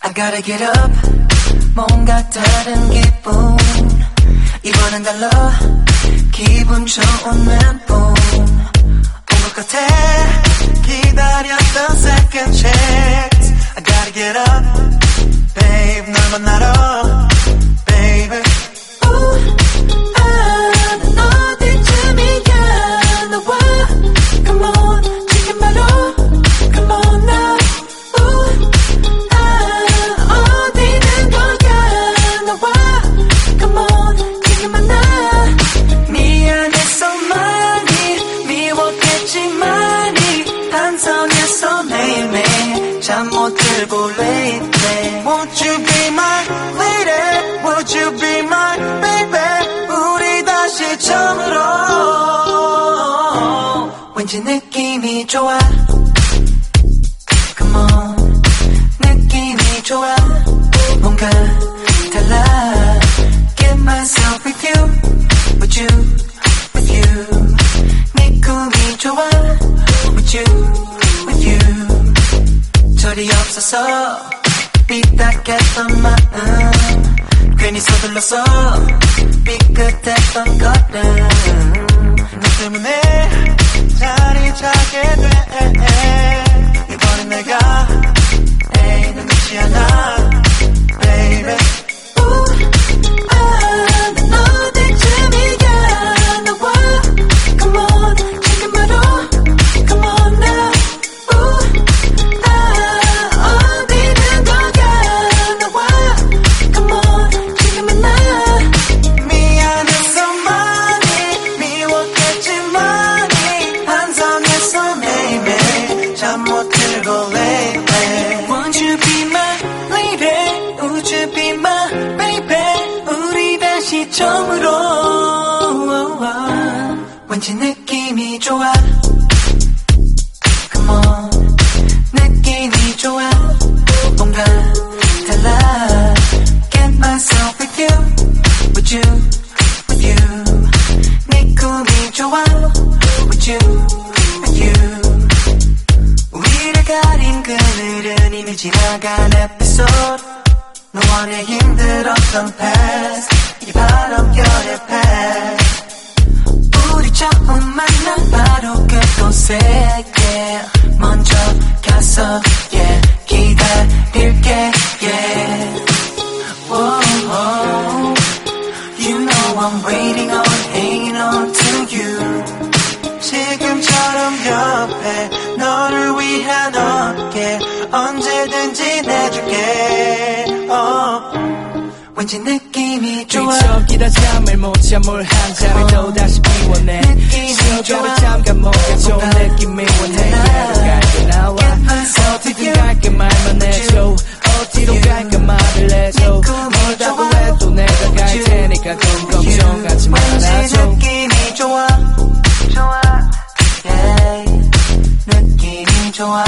I gotta get up 뭔가 다른 기분 이번엔 달라 기분 좋은 멘붕 온것 같아 기다렸던 second chance I gotta get up babe 널 만나러 좋아 Come on 느낌이 좋아 뭔가 달라 Get myself with you With you With you 네 꿈이 좋아 With you With you 절이 없어서 삐딱했던 마음 괜히 서둘러서 삐끗했던 거든 너 때문에 Would you be my baby 우리 다시 처음으로 왠지 느낌이 좋아 Come on 느낌이 좋아 뭔가 달라 Get myself with you With you With you 네 꿈이 좋아 With you With you 우리를 가린 그늘은 이미 지나간 에피소드 내 힘들었던 past 이 바람결의 past 우리 처음 만난 바로 그곳에 yeah. 먼저 가서 yeah. 기다릴게 yeah. Whoa, whoa. You know I'm waiting on 왠지 느낌이 좋아 뒤척이다 잠을 못자물한 잔을 또 다시 피워내 느낌이 좋아. 시간을 잠깐 뭔가 좋은 뭔가 느낌이 원해. 예로 갈게 나와 어디든. 갈게 말만 해줘 어디로. 갈까 말을 해줘 멀다고 좋아. 해도 내가 갈. 테니까 꿈 걱정하지 왠지 말아줘 느낌이 좋아 좋아 yeah. 느낌이 좋아